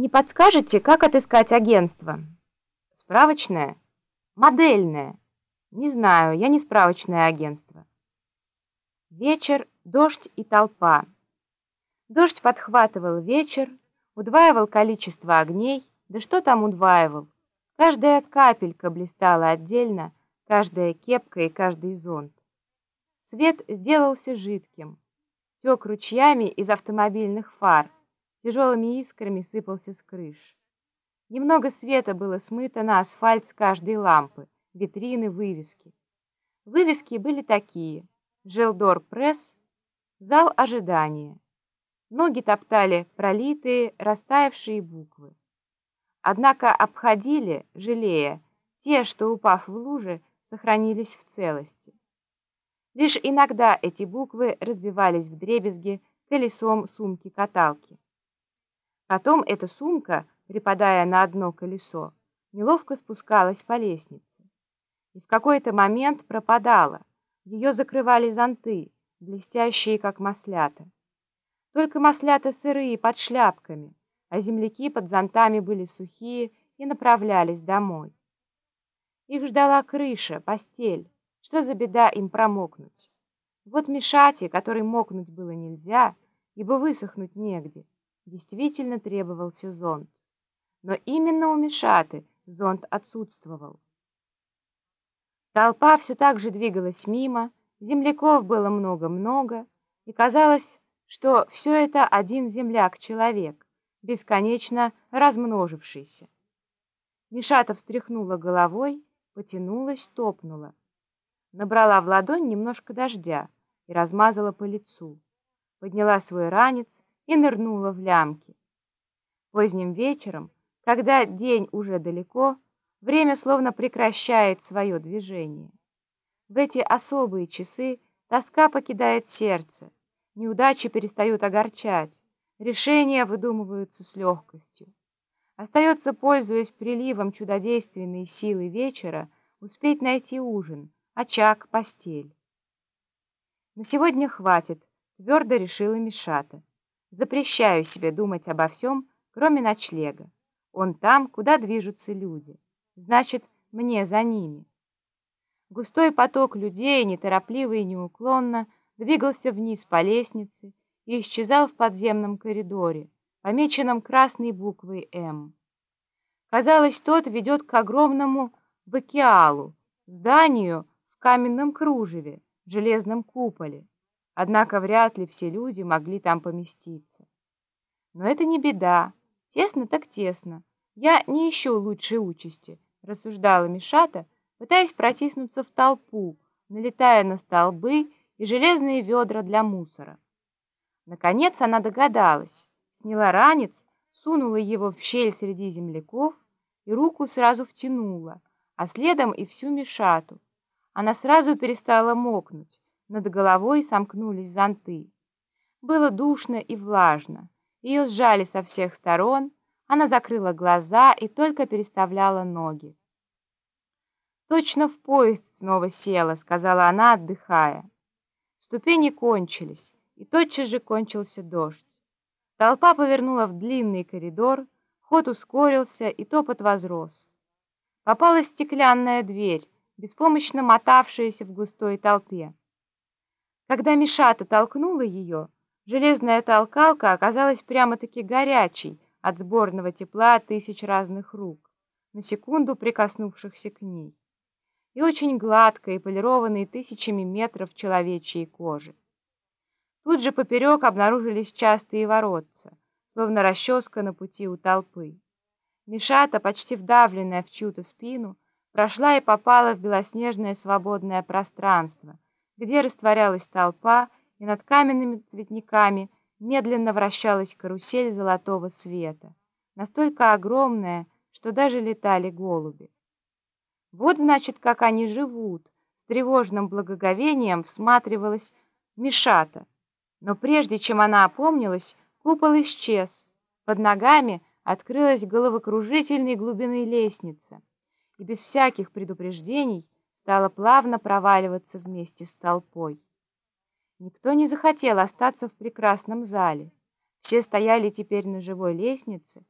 Не подскажете, как отыскать агентство? Справочное? Модельное? Не знаю, я не справочное агентство. Вечер, дождь и толпа. Дождь подхватывал вечер, удваивал количество огней, да что там удваивал? Каждая капелька блистала отдельно, каждая кепка и каждый зонт. Свет сделался жидким, тек ручьями из автомобильных фар, тяжелыми искрами сыпался с крыш. Немного света было смыто на асфальт с каждой лампы, витрины, вывески. Вывески были такие. Желдор пресс, зал ожидания. Ноги топтали пролитые, растаявшие буквы. Однако обходили, жалея, те, что, упав в лужи, сохранились в целости. Лишь иногда эти буквы разбивались в дребезги колесом сумки-каталки. Потом эта сумка, припадая на одно колесо, неловко спускалась по лестнице. И в какой-то момент пропадала. Ее закрывали зонты, блестящие, как маслята. Только маслята сырые, под шляпками, а земляки под зонтами были сухие и направлялись домой. Их ждала крыша, постель. Что за беда им промокнуть? Вот Мишате, который мокнуть было нельзя, ибо высохнуть негде, действительно требовался зонт. Но именно у Мишаты зонт отсутствовал. Толпа все так же двигалась мимо, земляков было много-много, и казалось, что все это один земляк-человек, бесконечно размножившийся. Мишата встряхнула головой, потянулась, топнула. Набрала в ладонь немножко дождя и размазала по лицу. Подняла свой ранец и нырнула в лямки. Поздним вечером, когда день уже далеко, время словно прекращает свое движение. В эти особые часы тоска покидает сердце, неудачи перестают огорчать, решения выдумываются с легкостью. Остается, пользуясь приливом чудодейственной силы вечера, успеть найти ужин, очаг, постель. На сегодня хватит, твердо решила Мишата. Запрещаю себе думать обо всем, кроме ночлега. Он там, куда движутся люди. Значит, мне за ними. Густой поток людей, неторопливо и неуклонно, двигался вниз по лестнице и исчезал в подземном коридоре, помеченном красной буквой «М». Казалось, тот ведет к огромному бакиалу, зданию в каменном кружеве, в железном куполе. Однако вряд ли все люди могли там поместиться. Но это не беда. Тесно так тесно. Я не ищу лучшей участи, рассуждала Мишата, пытаясь протиснуться в толпу, налетая на столбы и железные ведра для мусора. Наконец она догадалась, сняла ранец, сунула его в щель среди земляков и руку сразу втянула, а следом и всю Мишату. Она сразу перестала мокнуть, над головой сомкнулись зонты. Было душно и влажно. Ее сжали со всех сторон, она закрыла глаза и только переставляла ноги. «Точно в поезд снова села», — сказала она, отдыхая. Ступени кончились, и тотчас же кончился дождь. Толпа повернула в длинный коридор, ход ускорился, и топот возрос. Попалась стеклянная дверь, беспомощно мотавшаяся в густой толпе. Когда Мишата толкнула ее, железная толкалка оказалась прямо-таки горячей от сборного тепла тысяч разных рук, на секунду прикоснувшихся к ней, и очень гладкой и полированной тысячами метров человечьей кожи. Тут же поперек обнаружились частые воротца, словно расческа на пути у толпы. Мишата, почти вдавленная в чью-то спину, прошла и попала в белоснежное свободное пространство — где растворялась толпа, и над каменными цветниками медленно вращалась карусель золотого света, настолько огромная, что даже летали голуби. Вот, значит, как они живут, с тревожным благоговением всматривалась Мишата. Но прежде чем она опомнилась, купол исчез. Под ногами открылась головокружительной глубины лестница, и без всяких предупреждений стала плавно проваливаться вместе с толпой. Никто не захотел остаться в прекрасном зале. Все стояли теперь на живой лестнице,